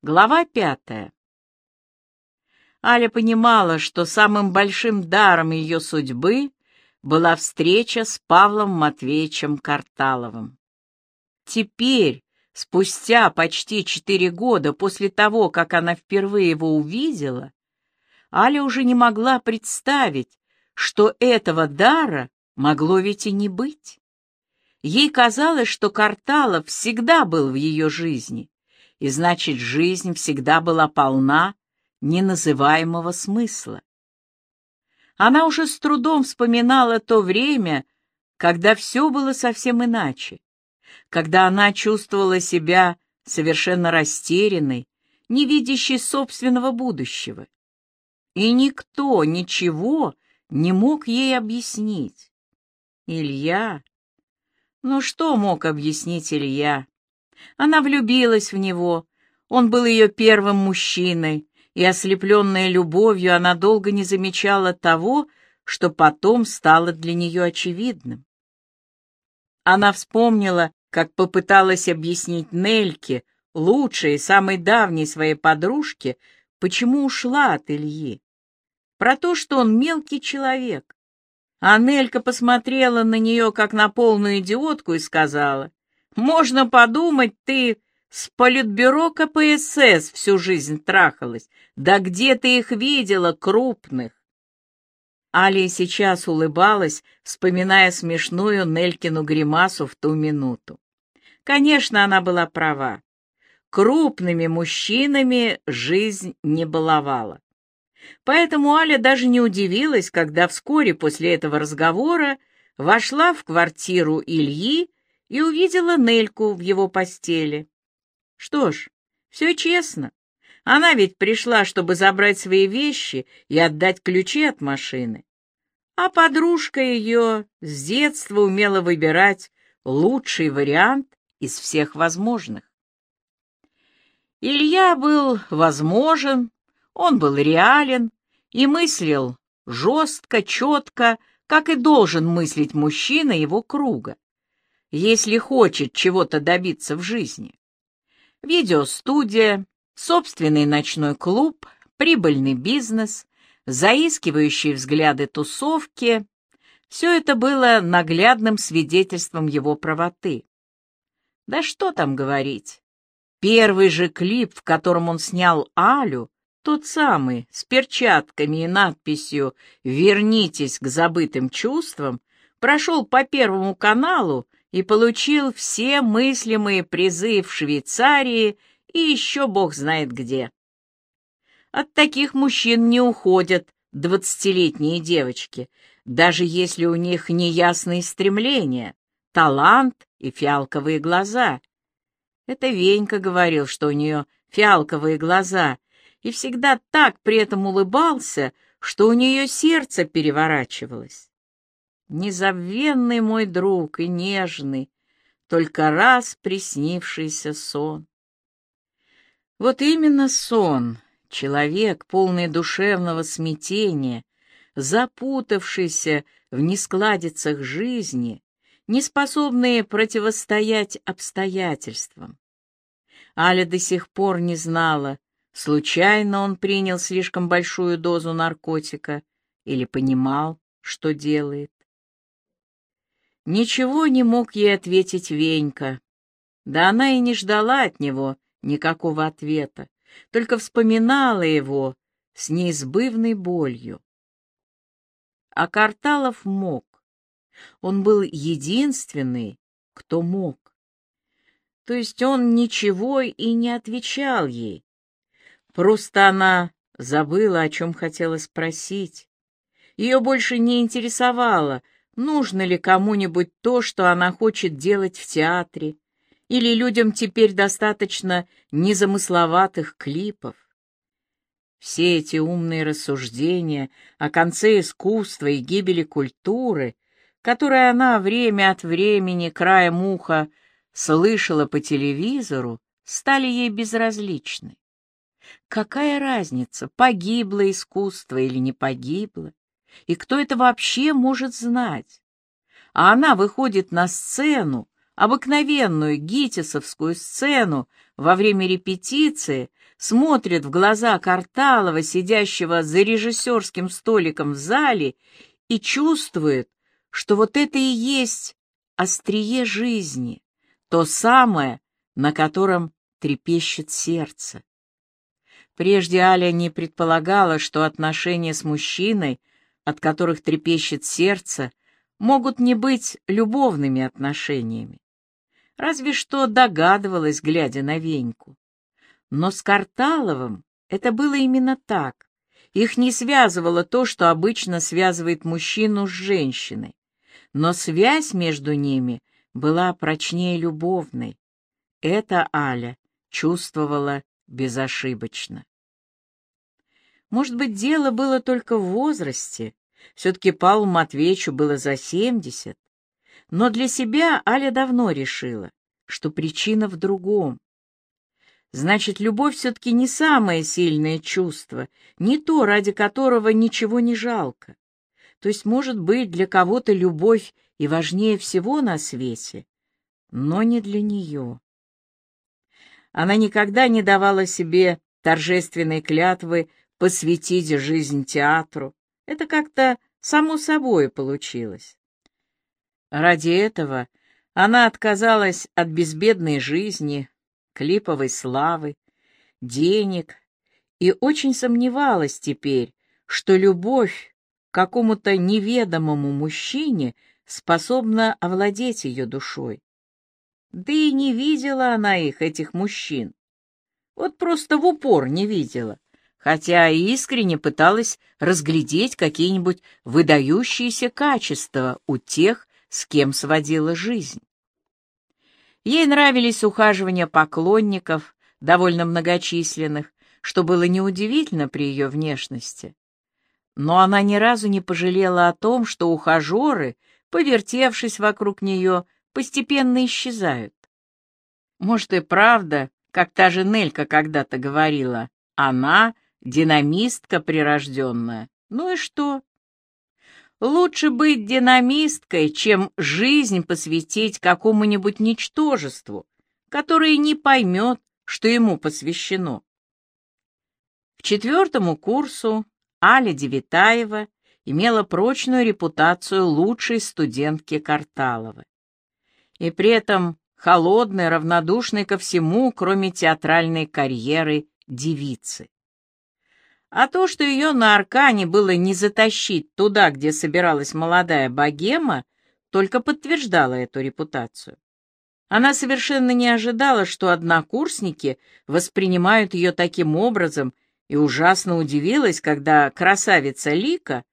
Глава пятая. Аля понимала, что самым большим даром ее судьбы была встреча с Павлом Матвеевичем Карталовым. Теперь, спустя почти четыре года после того, как она впервые его увидела, Аля уже не могла представить, что этого дара могло ведь и не быть. Ей казалось, что Карталов всегда был в ее жизни, и значит, жизнь всегда была полна неназываемого смысла. Она уже с трудом вспоминала то время, когда все было совсем иначе, когда она чувствовала себя совершенно растерянной, не видящей собственного будущего. И никто ничего не мог ей объяснить. Илья... Ну что мог объяснить Илья? Она влюбилась в него, он был ее первым мужчиной, и, ослепленная любовью, она долго не замечала того, что потом стало для нее очевидным. Она вспомнила, как попыталась объяснить Нельке, лучшей и самой давней своей подружке, почему ушла от Ильи. Про то, что он мелкий человек. А Нелька посмотрела на нее, как на полную идиотку, и сказала, можно подумать, ты с политбюро КПСС всю жизнь трахалась. Да где ты их видела, крупных? Алия сейчас улыбалась, вспоминая смешную Нелькину гримасу в ту минуту. Конечно, она была права. Крупными мужчинами жизнь не баловала. Поэтому Аля даже не удивилась, когда вскоре после этого разговора вошла в квартиру Ильи и увидела Нельку в его постели. Что ж, все честно. Она ведь пришла, чтобы забрать свои вещи и отдать ключи от машины. А подружка ее с детства умела выбирать лучший вариант из всех возможных. Илья был возможен, он был реален и мыслил жестко, четко, как и должен мыслить мужчина его круга если хочет чего-то добиться в жизни. Видеостудия, собственный ночной клуб, прибыльный бизнес, заискивающие взгляды тусовки — все это было наглядным свидетельством его правоты. Да что там говорить. Первый же клип, в котором он снял Алю, тот самый, с перчатками и надписью «Вернитесь к забытым чувствам», прошел по Первому каналу и получил все мыслимые призы в Швейцарии и еще бог знает где. От таких мужчин не уходят двадцатилетние девочки, даже если у них неясные стремления, талант и фиалковые глаза. Это Венька говорил, что у нее фиалковые глаза, и всегда так при этом улыбался, что у нее сердце переворачивалось незабвенный мой друг и нежный, только раз приснившийся сон. Вот именно сон, человек, полный душевного смятения, запутавшийся в нескладицах жизни, не способный противостоять обстоятельствам. Аля до сих пор не знала, случайно он принял слишком большую дозу наркотика или понимал, что делает. Ничего не мог ей ответить Венька. Да она и не ждала от него никакого ответа, только вспоминала его с неизбывной болью. А Карталов мог. Он был единственный, кто мог. То есть он ничего и не отвечал ей. Просто она забыла, о чем хотела спросить. Ее больше не интересовало — нужно ли кому-нибудь то, что она хочет делать в театре, или людям теперь достаточно незамысловатых клипов. Все эти умные рассуждения о конце искусства и гибели культуры, которые она время от времени краем уха слышала по телевизору, стали ей безразличны. Какая разница, погибло искусство или не погибло? И кто это вообще может знать? А она выходит на сцену, обыкновенную гитисовскую сцену во время репетиции, смотрит в глаза Карталова, сидящего за режиссерским столиком в зале, и чувствует, что вот это и есть острие жизни, то самое, на котором трепещет сердце. Прежде Аля не предполагала, что отношения с мужчиной, от которых трепещет сердце, могут не быть любовными отношениями. Разве что догадывалась, глядя на Веньку. Но с Карталовым это было именно так. Их не связывало то, что обычно связывает мужчину с женщиной. Но связь между ними была прочнее любовной. Это Аля чувствовала безошибочно. Может быть, дело было только в возрасте. Все-таки Павлу Матвеевичу было за семьдесят. Но для себя Аля давно решила, что причина в другом. Значит, любовь все-таки не самое сильное чувство, не то, ради которого ничего не жалко. То есть, может быть, для кого-то любовь и важнее всего на свете, но не для нее. Она никогда не давала себе торжественной клятвы посвятить жизнь театру. Это как-то само собой получилось. Ради этого она отказалась от безбедной жизни, клиповой славы, денег и очень сомневалась теперь, что любовь к какому-то неведомому мужчине способна овладеть ее душой. Да и не видела она их, этих мужчин. Вот просто в упор не видела, хотя и искренне пыталась разглядеть какие-нибудь выдающиеся качества у тех, с кем сводила жизнь. Ей нравились ухаживания поклонников, довольно многочисленных, что было неудивительно при ее внешности. Но она ни разу не пожалела о том, что ухажеры, повертевшись вокруг нее, постепенно исчезают. Может и правда, как та же Нелька когда-то говорила, она — динамистка прирожденная. Ну и что? Лучше быть динамисткой, чем жизнь посвятить какому-нибудь ничтожеству, которое не поймет, что ему посвящено. К четвертому курсу Аля Девитаева имела прочную репутацию лучшей студентки Карталова. И при этом холодной, равнодушной ко всему, кроме театральной карьеры, девицы. А то, что ее на Аркане было не затащить туда, где собиралась молодая богема, только подтверждало эту репутацию. Она совершенно не ожидала, что однокурсники воспринимают ее таким образом, и ужасно удивилась, когда красавица Лика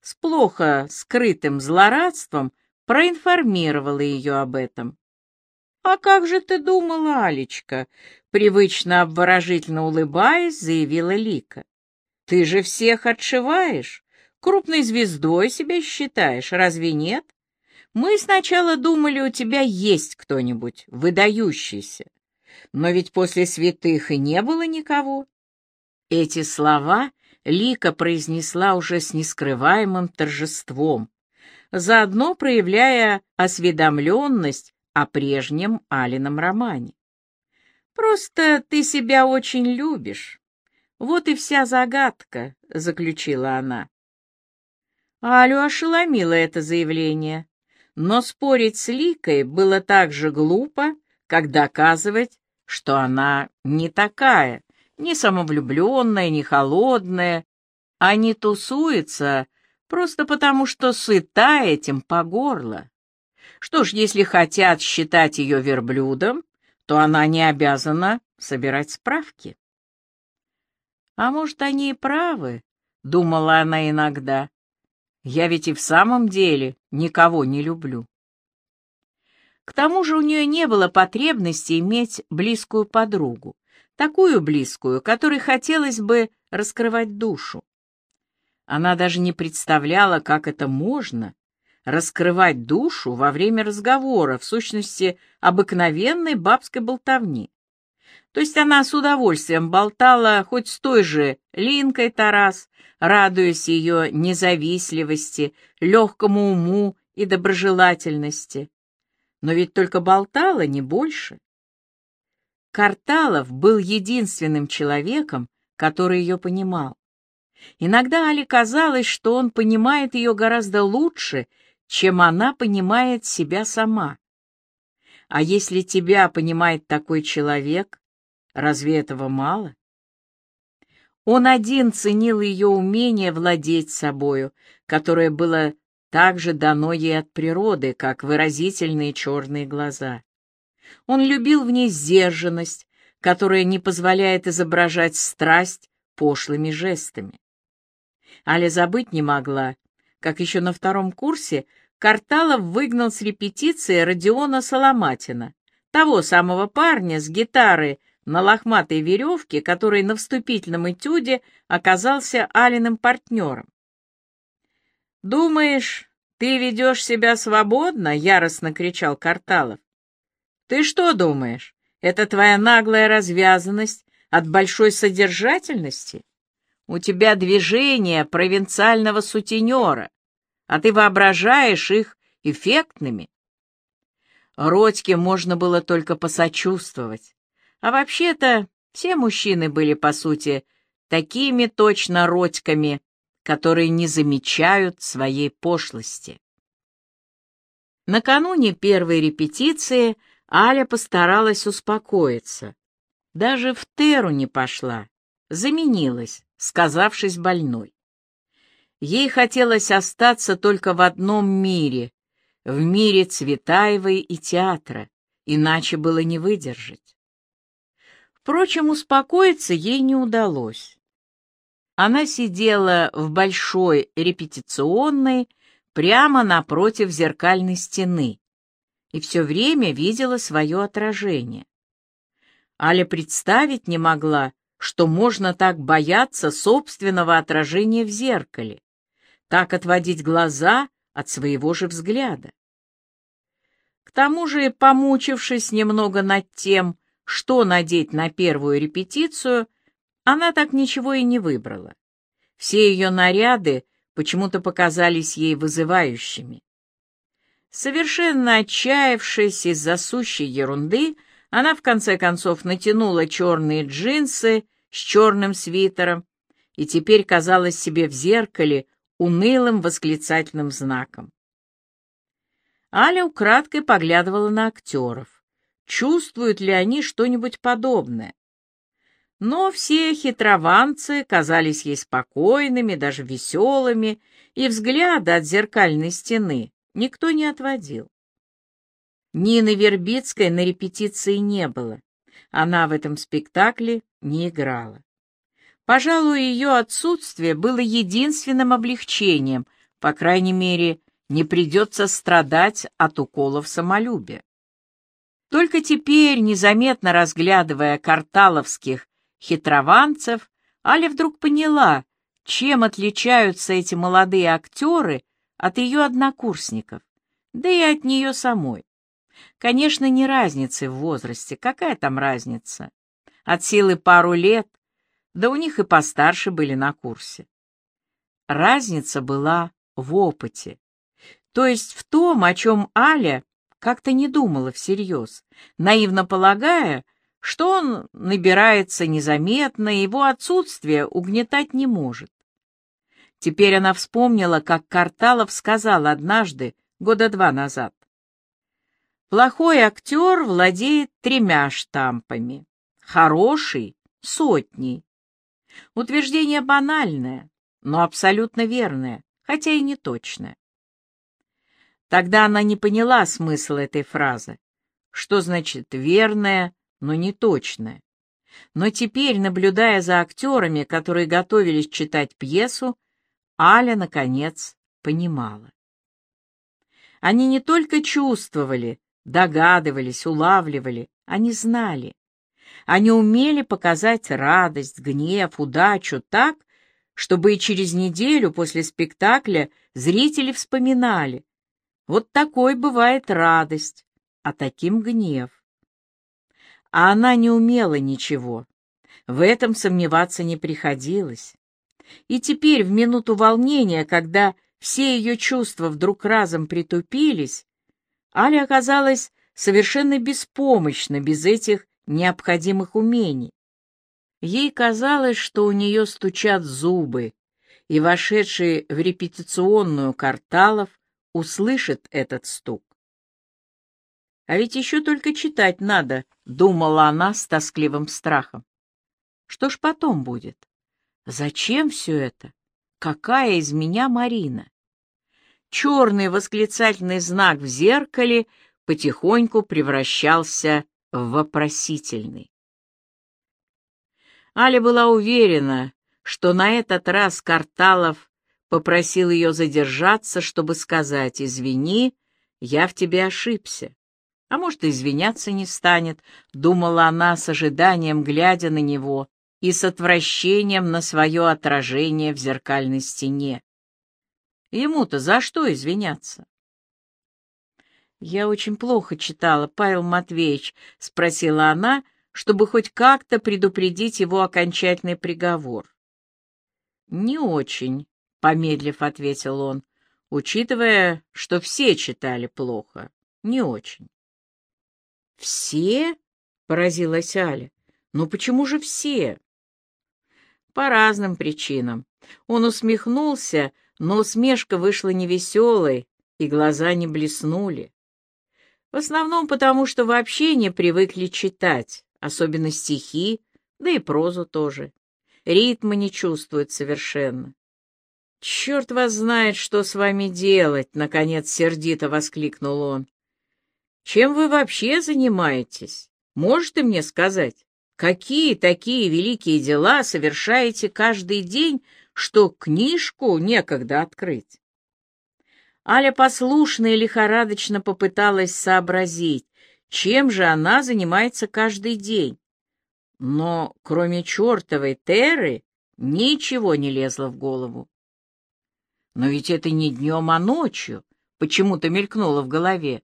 с плохо скрытым злорадством проинформировала ее об этом. «А как же ты думала, Алечка?» — привычно обворожительно улыбаясь, заявила Лика. Ты же всех отшиваешь. Крупной звездой себя считаешь, разве нет? Мы сначала думали, у тебя есть кто-нибудь выдающийся. Но ведь после святых и не было никого. Эти слова Лика произнесла уже с нескрываемым торжеством, заодно проявляя осведомленность о прежнем Алином романе. «Просто ты себя очень любишь. Вот и вся загадка, — заключила она. Алю ошеломило это заявление, но спорить с Ликой было так же глупо, как доказывать, что она не такая, не самовлюбленная, не холодная, а не тусуется просто потому, что сыта этим по горло. Что ж, если хотят считать ее верблюдом, то она не обязана собирать справки. А может, они и правы, — думала она иногда. Я ведь и в самом деле никого не люблю. К тому же у нее не было потребности иметь близкую подругу, такую близкую, которой хотелось бы раскрывать душу. Она даже не представляла, как это можно — раскрывать душу во время разговора, в сущности, обыкновенной бабской болтовни. То есть она с удовольствием болтала хоть с той же Линкой Тарас, радуясь ее независливости, легкому уму и доброжелательности. но ведь только болтала, не больше. Карталов был единственным человеком, который ее понимал. Иногда Али казалось, что он понимает ее гораздо лучше, чем она понимает себя сама. А если тебя понимает такой человек, разве этого мало? Он один ценил ее умение владеть собою, которое было так же дано ей от природы, как выразительные черные глаза. Он любил в ней сдержанность, которая не позволяет изображать страсть пошлыми жестами. Аля забыть не могла, как еще на втором курсе Карталов выгнал с репетиции Родиона Соломатина, того самого парня с гитарой на лохматой веревке, который на вступительном этюде оказался Алиным партнером. «Думаешь, ты ведешь себя свободно?» — яростно кричал Карталов. «Ты что думаешь, это твоя наглая развязанность от большой содержательности?» У тебя движения провинциального сутенера, а ты воображаешь их эффектными. Родьке можно было только посочувствовать. А вообще-то все мужчины были, по сути, такими точно родьками, которые не замечают своей пошлости. Накануне первой репетиции Аля постаралась успокоиться. Даже в Теру не пошла, заменилась, сказавшись больной. Ей хотелось остаться только в одном мире, в мире Цветаевой и театра, иначе было не выдержать. Впрочем, успокоиться ей не удалось. Она сидела в большой репетиционной прямо напротив зеркальной стены и все время видела свое отражение. Аля представить не могла, что можно так бояться собственного отражения в зеркале, так отводить глаза от своего же взгляда. К тому же, помучившись немного над тем, что надеть на первую репетицию, она так ничего и не выбрала. Все ее наряды почему-то показались ей вызывающими. Совершенно отчаявшись из-за сущей ерунды, она в конце концов натянула черные джинсы с черным свитером и теперь казалась себе в зеркале унылым восклицательным знаком. Аля украдкой поглядывала на актеров. Чувствуют ли они что-нибудь подобное? Но все хитрованцы казались ей спокойными, даже веселыми, и взгляда от зеркальной стены никто не отводил. Нины Вербицкой на репетиции не было. Она в этом спектакле не играла. Пожалуй, ее отсутствие было единственным облегчением, по крайней мере, не придется страдать от уколов самолюбия. Только теперь, незаметно разглядывая карталовских хитрованцев, Аля вдруг поняла, чем отличаются эти молодые актеры от ее однокурсников, да и от нее самой. Конечно, не разницы в возрасте. Какая там разница? От силы пару лет, да у них и постарше были на курсе. Разница была в опыте. То есть в том, о чем Аля как-то не думала всерьез, наивно полагая, что он набирается незаметно, и его отсутствие угнетать не может. Теперь она вспомнила, как Карталов сказал однажды, года два назад. Плохой актер владеет тремя штампами, хороший — сотней. Утверждение банальное, но абсолютно верное, хотя и не точное. Тогда она не поняла смысла этой фразы. Что значит верное, но не точное? Но теперь, наблюдая за актерами, которые готовились читать пьесу, Аля, наконец, понимала. Они не только чувствовали, догадывались, улавливали, они знали. Они умели показать радость, гнев, удачу так, чтобы и через неделю после спектакля зрители вспоминали. Вот такой бывает радость, а таким гнев. А она не умела ничего. В этом сомневаться не приходилось. И теперь, в минуту волнения, когда все ее чувства вдруг разом притупились, Аля оказалась совершенно беспомощна без этих необходимых умений. Ей казалось, что у нее стучат зубы, и вошедший в репетиционную Карталов услышит этот стук. А ведь еще только читать надо, — думала она с тоскливым страхом. Что ж потом будет? Зачем все это? Какая из меня Марина? Черный восклицательный знак в зеркале потихоньку превращался в вопросительный. Аля была уверена, что на этот раз Карталов попросил ее задержаться, чтобы сказать «Извини, я в тебе ошибся». А может, извиняться не станет, думала она с ожиданием, глядя на него, и с отвращением на свое отражение в зеркальной стене. Ему-то за что извиняться? «Я очень плохо читала, Павел Матвеевич», — спросила она, чтобы хоть как-то предупредить его окончательный приговор. «Не очень», — помедлив ответил он, учитывая, что все читали плохо. Не очень. «Все?» — поразилась Аля. «Ну почему же все?» «По разным причинам». Он усмехнулся, но усмешка вышла невеселой, и глаза не блеснули. В основном потому, что вообще не привыкли читать, особенно стихи, да и прозу тоже. Ритма не чувствуют совершенно. «Черт вас знает, что с вами делать!» — наконец сердито воскликнул он. Чем вы вообще занимаетесь? Можете мне сказать, какие такие великие дела совершаете каждый день, что книжку некогда открыть? Аля послушно и лихорадочно попыталась сообразить, чем же она занимается каждый день. Но кроме чертовой Теры ничего не лезло в голову. Но ведь это не днем, а ночью, почему-то мелькнуло в голове.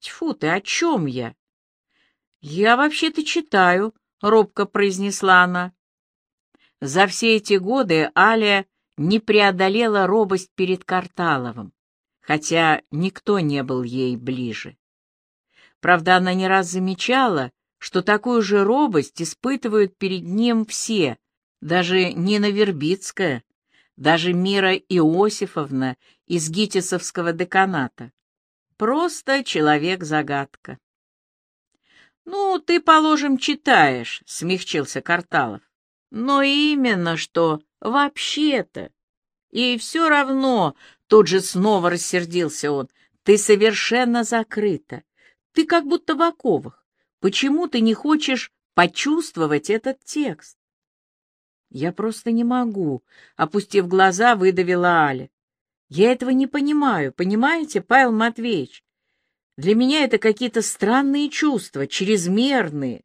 Тьфу ты, о чем я? Я вообще-то читаю, — робко произнесла она. За все эти годы Аля не преодолела робость перед Карталовым, хотя никто не был ей ближе. Правда, она не раз замечала, что такую же робость испытывают перед ним все, даже Нина Вербицкая, даже Мира Иосифовна из Гитисовского деканата. Просто человек-загадка. «Ну, ты, положим, читаешь», — смягчился Карталов. «Но именно что вообще-то. И все равно, тут же снова рассердился он, ты совершенно закрыта. Ты как будто в оковах. Почему ты не хочешь почувствовать этот текст?» «Я просто не могу», — опустив глаза, выдавила Аля. Я этого не понимаю, понимаете, Павел Матвеевич? Для меня это какие-то странные чувства, чрезмерные.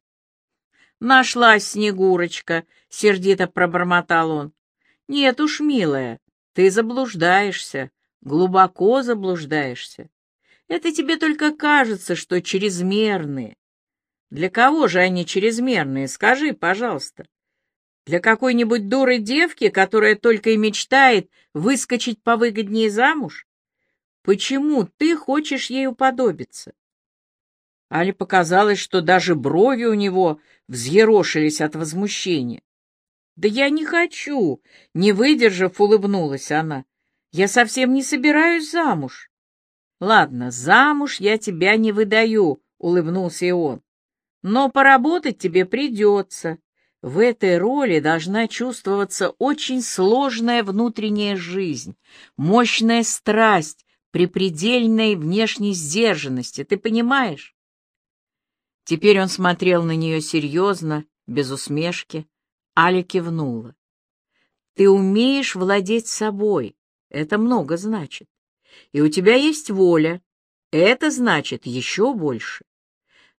Нашлась Снегурочка, — сердито пробормотал он. Нет уж, милая, ты заблуждаешься, глубоко заблуждаешься. Это тебе только кажется, что чрезмерные. Для кого же они чрезмерные, скажи, пожалуйста. Для какой-нибудь дуры девки, которая только и мечтает выскочить повыгоднее замуж? Почему ты хочешь ей уподобиться? Али показалось, что даже брови у него взъерошились от возмущения. «Да я не хочу!» — не выдержав, улыбнулась она. «Я совсем не собираюсь замуж». «Ладно, замуж я тебя не выдаю», — улыбнулся и он. «Но поработать тебе придется. В этой роли должна чувствоваться очень сложная внутренняя жизнь, мощная страсть при предельной внешней сдержанности, ты понимаешь? Теперь он смотрел на нее серьезно, без усмешки. Аля кивнула. «Ты умеешь владеть собой, это много значит. И у тебя есть воля, это значит еще больше.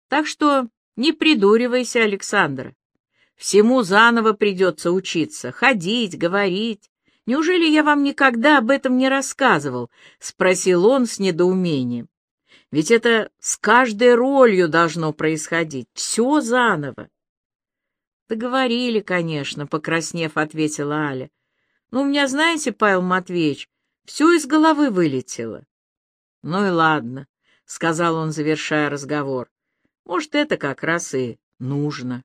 Так что не придуривайся, Александра. Всему заново придется учиться, ходить, говорить. Неужели я вам никогда об этом не рассказывал?» — спросил он с недоумением. «Ведь это с каждой ролью должно происходить, все заново». «Да говорили, конечно», — покраснев, ответила Аля. «Но у меня, знаете, Павел Матвеевич, все из головы вылетело». «Ну и ладно. — сказал он, завершая разговор. «Может, это как раз и нужно».